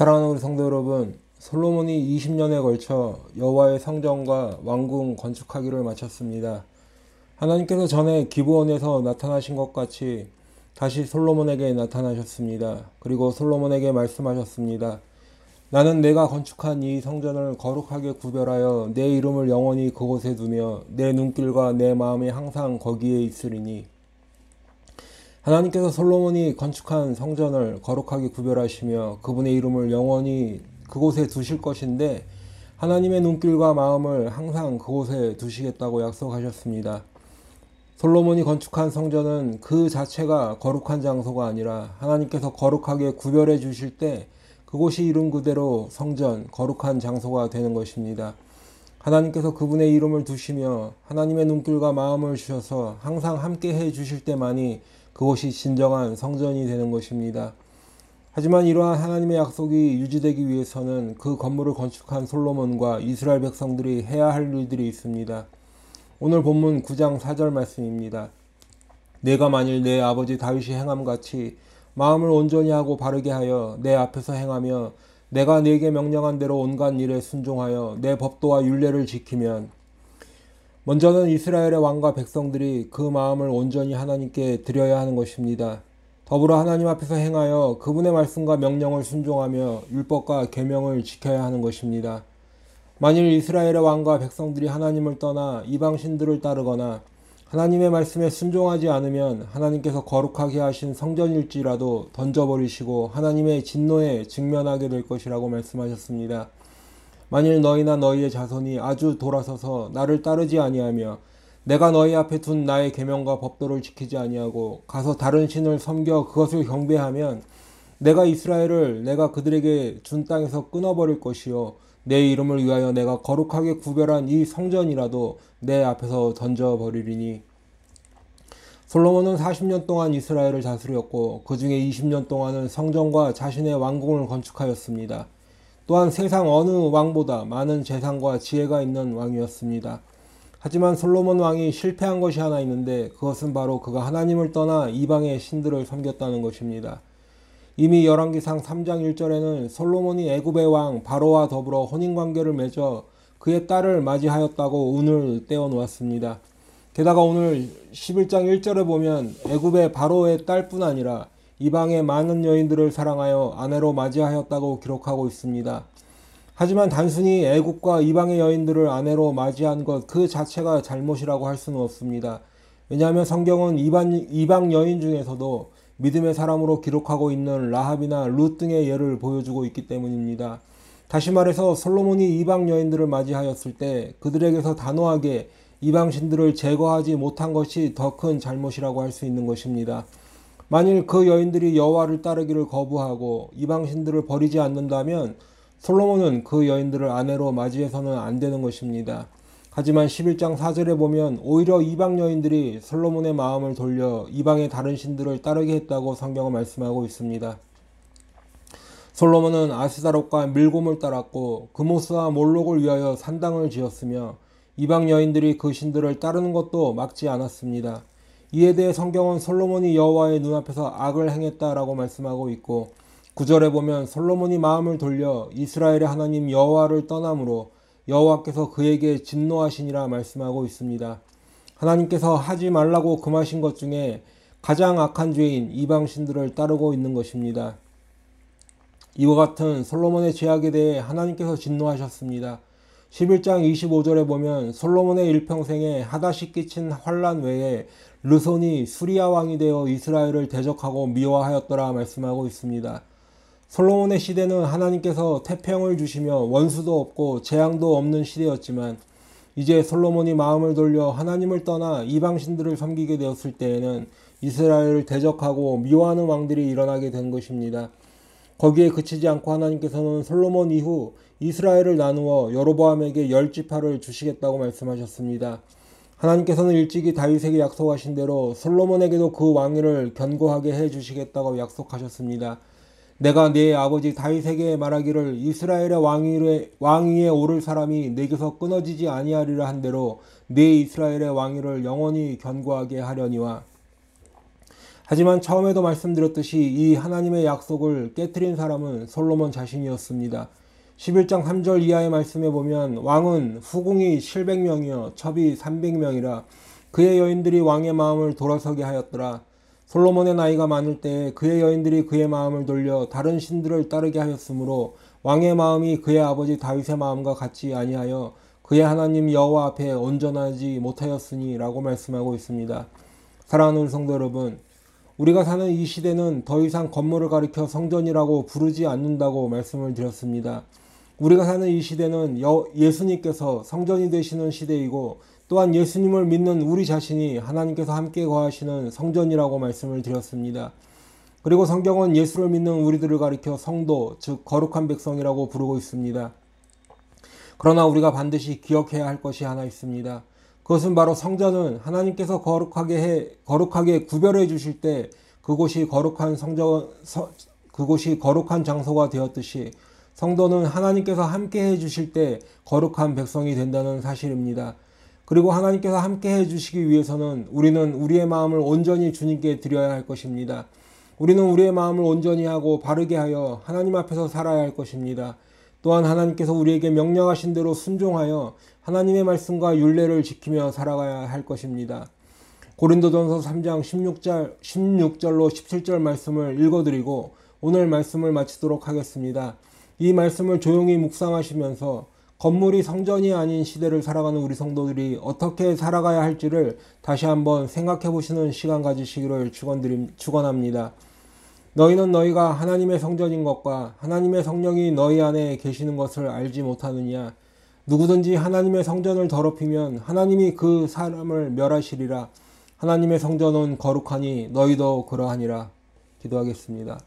사랑하는 우리 성도 여러분, 솔로몬이 20년에 걸쳐 여호와의 성전과 왕궁 건축하기를 마쳤습니다. 하나님께서 전에 기브온에서 나타나신 것 같이 다시 솔로몬에게 나타나셨습니다. 그리고 솔로몬에게 말씀하셨습니다. 나는 내가 건축한 이 성전을 거룩하게 구별하여 내 이름을 영원히 그곳에 두며 내 눈길과 내 마음이 항상 거기에 있으리니 하나님께서 솔로몬이 건축한 성전을 거룩하게 구별하시며 그분의 이름을 영원히 그곳에 두실 것인데 하나님의 눈길과 마음을 항상 그곳에 두시겠다고 약속하셨습니다. 솔로몬이 건축한 성전은 그 자체가 거룩한 장소가 아니라 하나님께서 거룩하게 구별해 주실 때 그곳이 이름 그대로 성전, 거룩한 장소가 되는 것입니다. 하나님께서 그분의 이름을 두시며 하나님의 눈길과 마음을 주셔서 항상 함께 해 주실 때만이 그곳이 진정한 성전이 되는 것입니다. 하지만 이러한 하나님의 약속이 유지되기 위해서는 그 건물을 건축한 솔로몬과 이스라엘 백성들이 해야 할 일들이 있습니다. 오늘 본문 9장 4절 말씀입니다. 내가 만일 내 아버지 다윗이 행함 같이 마음을 온전히 하고 바르게 하여 내 앞에서 행하며 내가 네게 명령한 대로 온갖 일에 순종하여 내 법도와 윤례를 지키면 먼저는 이스라엘의 왕과 백성들이 그 마음을 온전히 하나님께 드려야 하는 것입니다. 더불어 하나님 앞에서 행하여 그분의 말씀과 명령을 순종하며 율법과 계명을 지켜야 하는 것입니다. 만일 이스라엘의 왕과 백성들이 하나님을 떠나 이방 신들을 따르거나 하나님의 말씀에 순종하지 않으면 하나님께서 거룩하게 하신 성전일지라도 던져버리시고 하나님의 진노에 직면하게 될 것이라고 말씀하셨습니다. 만일 너희나 너희의 자손이 아주 돌아서서 나를 따르지 아니하며 내가 너희 앞에 둔 나의 계명과 법도를 지키지 아니하고 가서 다른 신을 섬겨 그것을 경배하면 내가 이스라엘을 내가 그들에게 준 땅에서 끊어버릴 것이요 내 이름을 위하여 내가 거룩하게 구별한 이 성전이라도 내 앞에서 던져버리리니 솔로몬은 40년 동안 이스라엘을 다스렸고 그 중에 20년 동안은 성전과 자신의 왕궁을 건축하였습니다. 또한 세상 어느 왕보다 많은 재산과 지혜가 있는 왕이었습니다. 하지만 솔로몬 왕이 실패한 것이 하나 있는데 그것은 바로 그가 하나님을 떠나 이방의 신들을 섬겼다는 것입니다. 이미 열왕기상 3장 1절에는 솔로몬이 애굽의 왕 바로와 더불어 혼인 관계를 맺어 그의 딸을 맞이하였다고 운을 떼어 놓았습니다. 게다가 오늘 11장 1절에 보면 애굽의 바로의 딸뿐 아니라 이방의 많은 여인들을 사랑하여 아내로 맞이하였다고 기록하고 있습니다. 하지만 단순히 애국과 이방의 여인들을 아내로 맞이한 것 그 자체가 잘못이라고 할 수는 없습니다. 왜냐하면 성경은 이방, 이방 여인 중에서도 믿음의 사람으로 기록하고 있는 라합이나 룻 등의 예를 보여주고 있기 때문입니다. 다시 말해서 솔로몬이 이방 여인들을 맞이하였을 때 그들에게서 단호하게 이방 신들을 제거하지 못한 것이 더 큰 잘못이라고 할 수 있는 것입니다. 만일 그 여인들이 여호와를 따르기를 거부하고 이방 신들을 버리지 않는다면 솔로몬은 그 여인들을 아내로 맞이해서는 안 되는 것입니다. 하지만 11장 4절에 보면 오히려 이방 여인들이 솔로몬의 마음을 돌려 이방의 다른 신들을 따르게 했다고 성경은 말씀하고 있습니다. 솔로몬은 아스다롯과 밀곰을 따랐고 그모스와 몰록을 위하여 산당을 지었으며 이방 여인들이 그 신들을 따르는 것도 막지 않았습니다. 이에 대해 성경은 솔로몬이 여호와의 눈앞에서 악을 행했다라고 말씀하고 있고 구절에 보면 솔로몬이 마음을 돌려 이스라엘의 하나님 여호와를 떠남으로 여호와께서 그에게 진노하시니라 말씀하고 있습니다. 하나님께서 하지 말라고 금하신 것 중에 가장 악한 죄인 이방 신들을 따르고 있는 것입니다. 이와 같은 솔로몬의 죄악에 대해 하나님께서 진노하셨습니다. 11장 25절에 보면 솔로몬의 일평생에 하다시 끼친 환란 외에 르손이 수리아 왕이 되어 이스라엘을 대적하고 미워하였더라 말씀하고 있습니다. 솔로몬의 시대는 하나님께서 태평을 주시며 원수도 없고 재앙도 없는 시대였지만 이제 솔로몬이 마음을 돌려 하나님을 떠나 이방신들을 섬기게 되었을 때에는 이스라엘을 대적하고 미워하는 왕들이 일어나게 된 것입니다. 거기에 그치지 않고 하나님께서는 솔로몬 이후 이스라엘을 나누어 여로보암에게 열 지파를 주시겠다고 말씀하셨습니다. 하나님께서는 일찍이 다윗에게 약속하신 대로 솔로몬에게도 그 왕위를 견고하게 해 주시겠다고 약속하셨습니다. 내가 네 아버지 다윗에게 말하기를 이스라엘의 왕위에, 왕위에 오를 사람이 내게서 끊어지지 아니하리라 한 대로 네 이스라엘의 왕위를 영원히 견고하게 하려니와 하지만 처음에도 말씀드렸듯이 이 하나님의 약속을 깨뜨린 사람은 솔로몬 자신이었습니다. 11장 3절 이하의 말씀에 보면 왕은 후궁이 700명이요 첩이 300명이라 그의 여인들이 왕의 마음을 돌아서게 하였더라. 솔로몬의 나이가 많을 때에 그의 여인들이 그의 마음을 돌려 다른 신들을 따르게 하였으므로 왕의 마음이 그의 아버지 다윗의 마음과 같지 아니하여 그의 하나님 여호와 앞에 온전하지 못하였으니라고 말씀하고 있습니다. 사랑하는 성도 여러분, 우리가 사는 이 시대는 더 이상 건물을 가리켜 성전이라고 부르지 않는다고 말씀을 드렸습니다. 우리가 사는 이 시대는 여, 예수님께서 성전이 되시는 시대이고 또한 예수님을 믿는 우리 자신이 하나님께서 함께 거하시는 성전이라고 말씀을 드렸습니다. 그리고 성경은 예수를 믿는 우리들을 가리켜 성도, 즉 거룩한 백성이라고 부르고 있습니다. 그러나 우리가 반드시 기억해야 할 것이 하나 있습니다. 그것은 바로 성전은 하나님께서 거룩하게 해 거룩하게 구별해 주실 때 그곳이 거룩한 성전 서, 그곳이 거룩한 장소가 되었듯이 성도는 하나님께서 함께 해 주실 때 거룩한 백성이 된다는 사실입니다. 그리고 하나님께서 함께 해 주시기 위해서는 우리는 우리의 마음을 온전히 주님께 드려야 할 것입니다. 우리는 우리의 마음을 온전히 하고 바르게 하여 하나님 앞에서 살아야 할 것입니다. 또한 하나님께서 우리에게 명령하신 대로 순종하여 하나님의 말씀과 윤례를 지키며 살아가야 할 것입니다. 고린도전서 3장 16절, 16절로 17절 말씀을 읽어드리고 오늘 말씀을 마치도록 하겠습니다. 이 말씀을 조용히 묵상하시면서 건물이 성전이 아닌 시대를 살아가는 우리 성도들이 어떻게 살아가야 할지를 다시 한번 생각해 보시는 시간 가지시기를 축원드림 축원합니다. 너희는 너희가 하나님의 성전인 것과 하나님의 성령이 너희 안에 계시는 것을 알지 못하느냐? 누구든지 하나님의 성전을 더럽히면 하나님이 그 사람을 멸하시리라. 하나님의 성전은 거룩하니 너희도 그러하니라. 기도하겠습니다.